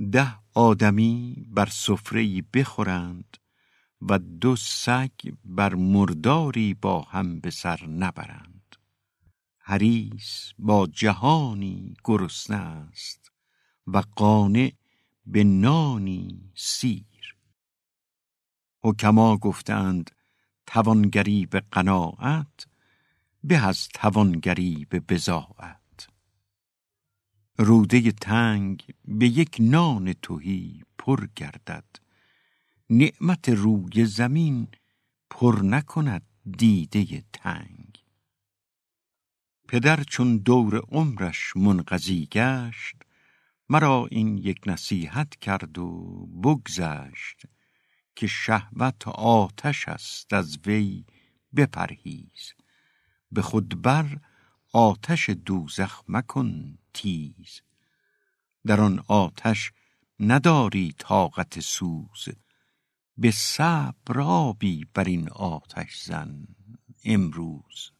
ده آدمی بر سفره بخورند و دو سگ بر مرداری با هم به سر نبرند. حریص با جهانی گرسنه است و قانع به نانی سیر. حکما گفتند توانگری به قناعت به از توانگری به بزاعت روده تنگ به یک نان توهی پر گردد. نعمت روی زمین پر نکند دیده تنگ. پدر چون دور عمرش منقضی گشت مرا این یک نصیحت کرد و بگذشت که شهوت آتش است از وی بپرهیز. به خود بر آتش دوزخ مکن تیز. در آن آتش نداری طاقت سوز. به صبر بر این آتش زن امروز.